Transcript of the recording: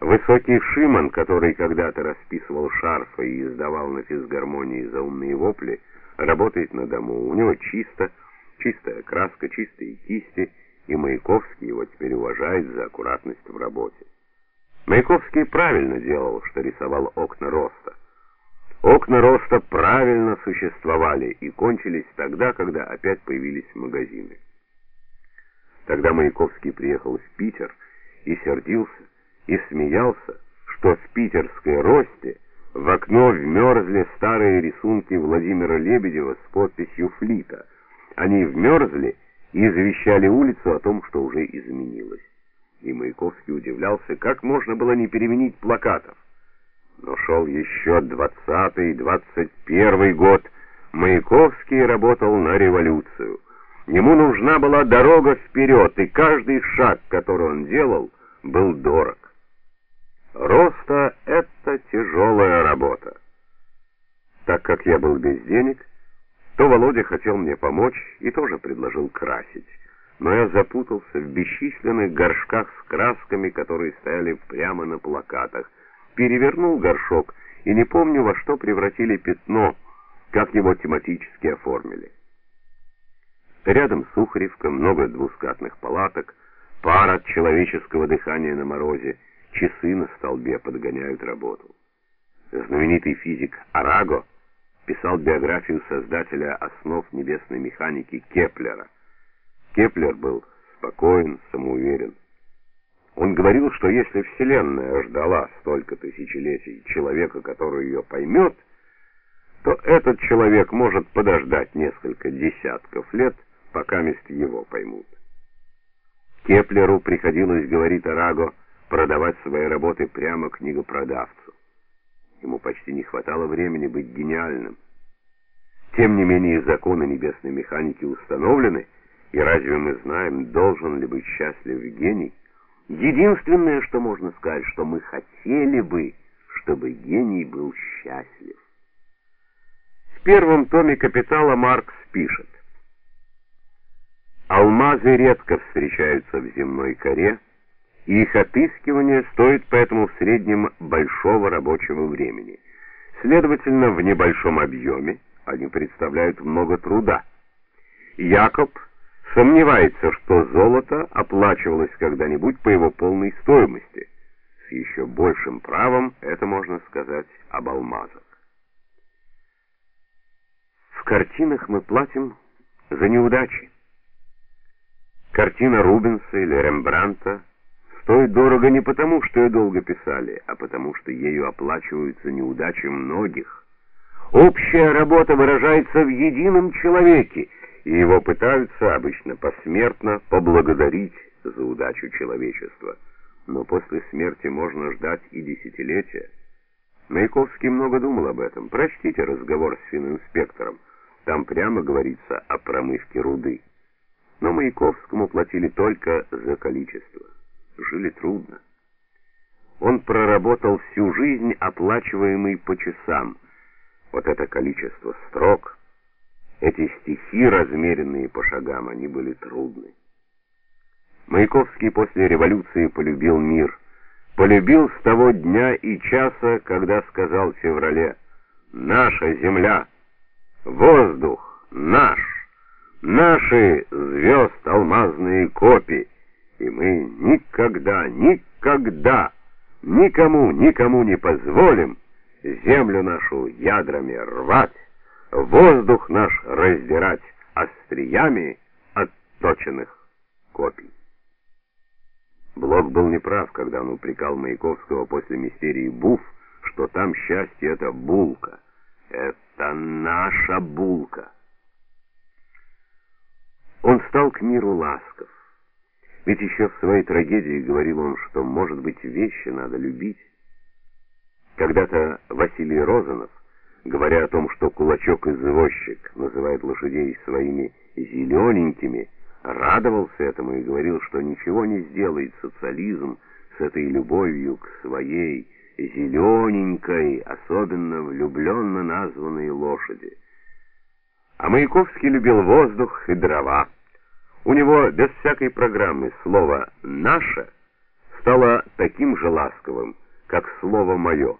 Высокий Шиман, который когда-то расписывал шарфы и издавал на физгармонии заумные вопли, работает на дому. У него чисто, чистая краска, чистые кисти, и Маяковский его теперь уважает за аккуратность в работе. Маяковский правильно делал, что рисовал окна роста. Окна роста правильно существовали и кончились тогда, когда опять появились магазины. Тогда Маяковский приехал в Питер и сердился, и смеялся, что в питерской росте в окно вмерзли старые рисунки Владимира Лебедева с подписью Флита. Они вмерзли и извещали улицу о том, что уже изменилось. И Маяковский удивлялся, как можно было не переменить плакатов. Но шел еще двадцатый, двадцать первый год. Маяковский работал на революцию. Ему нужна была дорога вперед, и каждый шаг, который он делал, был дорог. Роста — это тяжелая работа. Так как я был без денег, то Володя хотел мне помочь и тоже предложил красить. Но я запутался в бесчисленных горшках с красками, которые стояли прямо на плакатах. Перевернул горшок и не помню, во что превратили пятно, как его тематически оформили. Рядом Сухаревка, много двускатных палаток, пар от человеческого дыхания на морозе, часы на столбе подгоняют работу. Знаменитый физик Араго писал биографию создателя основ небесной механики Кеплера. Кеплер был спокоен, самоуверен. Он говорил, что если Вселенная ждала столько тысячелетий человека, который ее поймет, то этот человек может подождать несколько десятков лет, пока мест его поймут. Кеплеру приходилось, говорит Араго, продавать свои работы прямо книгопродавцу. Ему почти не хватало времени быть гениальным. Тем не менее, законы небесной механики установлены, и разве мы знаем, должен ли быть счастлив гений? Единственное, что можно сказать, что мы хотели бы, чтобы гений был счастлив. В первом томе «Капитала» Маркс пишет, «Алмазы редко встречаются в земной коре, и их отыскивание стоит поэтому в среднем большого рабочего времени. Следовательно, в небольшом объеме они представляют много труда. Якоб сомневается, что золото оплачивалось когда-нибудь по его полной стоимости. С еще большим правом это можно сказать об алмазах. В картинах мы платим за неудачи. Картина Рубенса или Рембранта стоит дорого не потому, что ее долго писали, а потому что ею оплачиваются неудачи многих. Общая работа выражается в едином человеке, и его пытаются обычно посмертно поблагодарить за удачу человечества. Но после смерти можно ждать и десятилетия. Маяковский много думал об этом. Прочтите разговор с фининспектором. Там прямо говорится о промывке руды. Но Маяковскому платили только за количество. Жили трудно. Он проработал всю жизнь, оплачиваемый по часам. Вот это количество строк, эти стихи, размеренные по шагам, они были трудны. Маяковский после революции полюбил мир. Полюбил с того дня и часа, когда сказал в феврале «Наша земля, воздух наш, наши звезд алмазные копи, и мы никогда, никогда, никому, никому не позволим землю нашу ядрами рвать, воздух наш раздирать остриями отточенных копий. Блок был неправ, когда он упрекал Маяковского после мистерии Буф, что там счастье — это булка. Это наша булка. Он стал к миру ласков. Ведь еще в своей трагедии говорил он, что, может быть, вещи надо любить. Когда-то Василий Розанов говоря о том, что кулачок-извозчик называет лошадей своими зелененькими, радовался этому и говорил, что ничего не сделает социализм с этой любовью к своей зелененькой, особенно влюбленно названной лошади. А Маяковский любил воздух и дрова. У него без всякой программы слово «наше» стало таким же ласковым, как слово мое.